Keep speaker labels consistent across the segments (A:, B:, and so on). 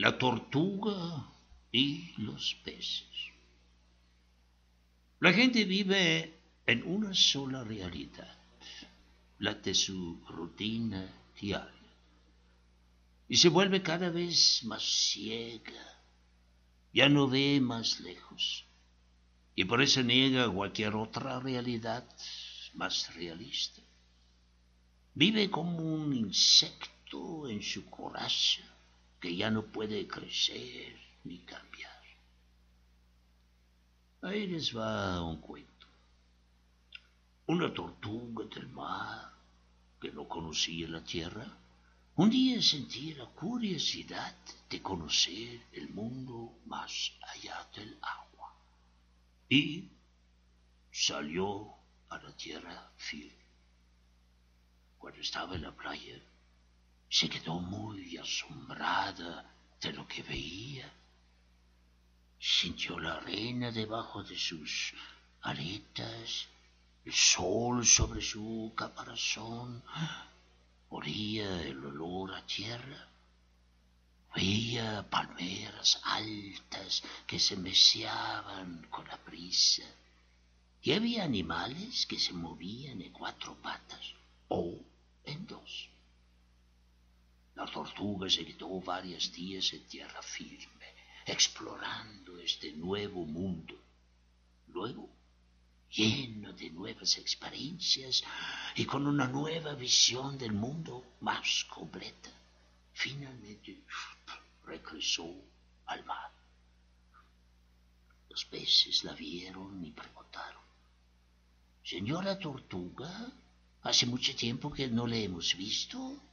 A: la tortuga y los peces. La gente vive en una sola realidad, la de su rutina diaria, y se vuelve cada vez más ciega, ya no ve más lejos, y por eso niega cualquier otra realidad más realista. Vive como un insecto en su coraza que ya no puede crecer ni cambiar. Ahí les va un cuento. Una tortuga del mar que no conocía la tierra, un día sentía la curiosidad de conocer el mundo más allá del agua y salió a la tierra firme. Cuando estaba en la playa, se quedó muy asombrada de lo que veía. Sintió la arena debajo de sus aletas, el sol sobre su caparazón, olía el olor a tierra. Veía palmeras altas que se meciaban con la brisa. Y había animales que se movían en cuatro patas o en dos. La tortuga se quedó varios días en tierra firme, explorando este nuevo mundo. Luego, lleno de nuevas experiencias y con una nueva visión del mundo más completa, finalmente regresó al mar. Los peces la vieron y preguntaron, Señora Tortuga, hace mucho tiempo que no le hemos visto.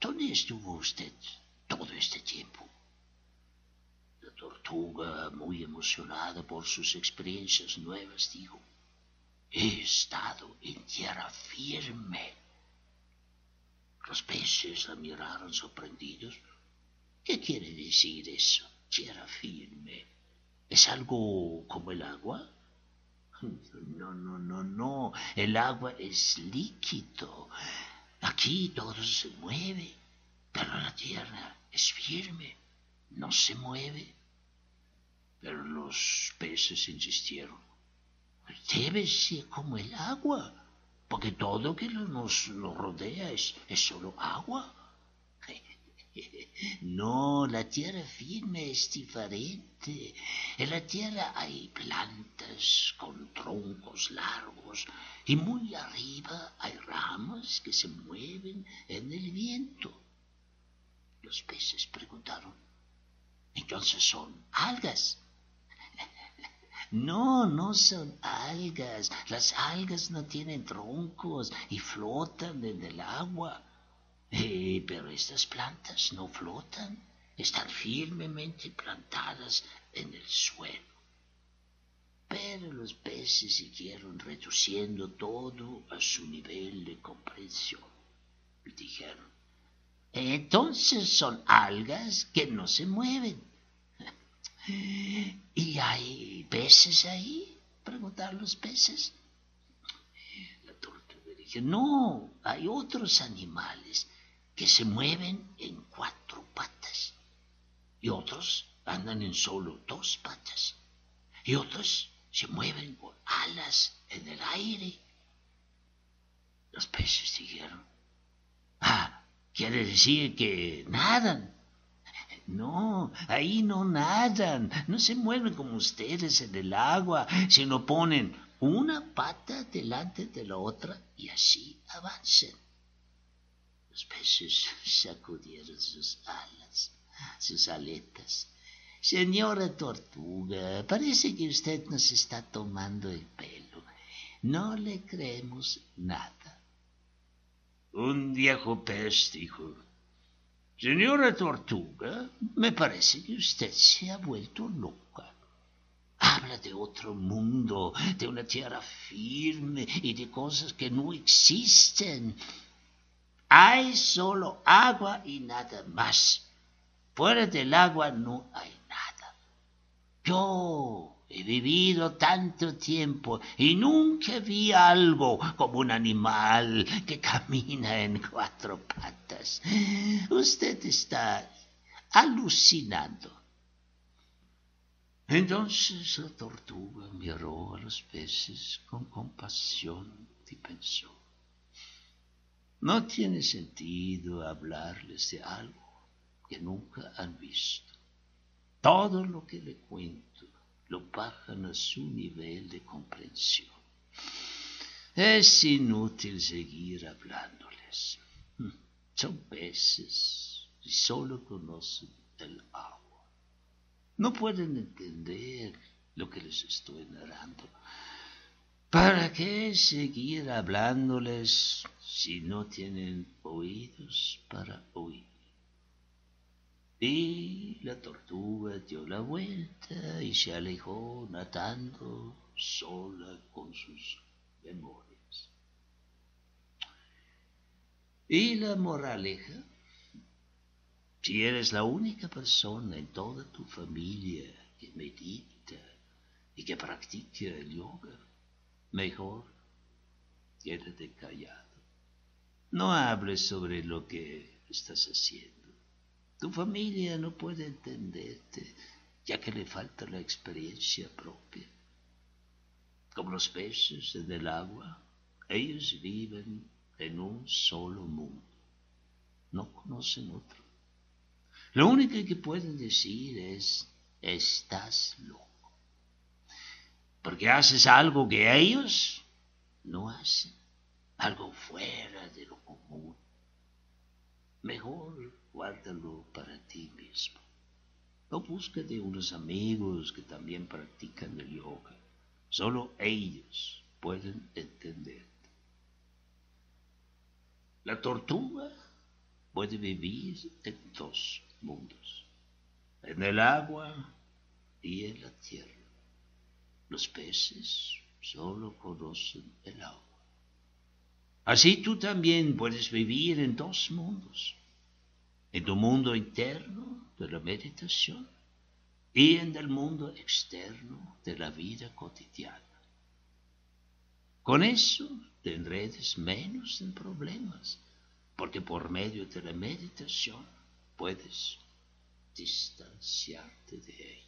A: ¿Dónde estuvo usted todo este tiempo? La tortuga, muy emocionada por sus experiencias nuevas, dijo, he estado en tierra firme. Los peces la miraron sorprendidos. ¿Qué quiere decir eso, tierra firme? ¿Es algo como el agua? No, no, no, no. El agua es líquido. Aquí todo se mueve, pero la tierra es firme, no se mueve. Pero los peces insistieron. Debe ser como el agua, porque todo que nos, rodea es, es solo agua. No, la tierra firme es diferente. En la tierra hay plantas largos y muy arriba hay ramas que se mueven en el viento. Los peces preguntaron, entonces son algas. No, no son algas. Las algas no tienen troncos y flotan en el agua. Eh, pero estas plantas no flotan, están firmemente plantadas en el suelo. Los peces siguieron reduciendo todo a su nivel de comprensión. Y dijeron, entonces son algas que no se mueven. ¿Y hay peces ahí? Preguntaron los peces. La tortuga dijo, no, hay otros animales que se mueven en cuatro patas y otros andan en solo dos patas y otros se mueven con alas en el aire. Los peces dijeron, ah, quiere decir que nadan. No, ahí no nadan, no se mueven como ustedes en el agua, sino ponen una pata delante de la otra y así avanzan. Los peces sacudieron sus alas, sus aletas. Señora Tortuga, parece que usted nos está tomando el pelo. No le creemos nada. Un viejo pez dijo, Señora Tortuga, me parece que usted se ha vuelto loca. Habla de otro mundo, de una tierra firme y de cosas que no existen. Hay solo agua y nada más. Fuera del agua no hay. Yo he vivido tanto tiempo y nunca vi algo como un animal que camina en cuatro patas. Usted está alucinando. Entonces la tortuga miró a los peces con compasión y pensó, no tiene sentido hablarles de algo que nunca han visto. Todo lo que le cuento lo bajan a su nivel de comprensión. Es inútil seguir hablándoles. Hmm, son peces y solo conocen el agua. No pueden entender lo que les estoy narrando. ¿Para qué seguir hablándoles si no tienen oídos para oír? Y la tortuga dio la vuelta y se alejó nadando sola con sus memorias. Y la moraleja, si eres la única persona en toda tu familia que medita y que practica el yoga, mejor quédate callado. No hables sobre lo que estás haciendo. Tu familia no puede entenderte, ya que le falta la experiencia propia. Como los peces en el agua, ellos viven en un solo mundo. No conocen otro. Lo único que pueden decir es, estás loco. Porque haces algo que ellos no hacen, algo fuera de lo común. Mejor guárdalo para ti mismo. No de unos amigos que también practican el yoga. Solo ellos pueden entenderte. La tortuga puede vivir en dos mundos, en el agua y en la tierra. Los peces solo conocen el agua. Así tú también puedes vivir en dos mundos, en tu mundo interno de la meditación y en el mundo externo de la vida cotidiana. Con eso te enredes menos en problemas, porque por medio de la meditación puedes distanciarte de ellos.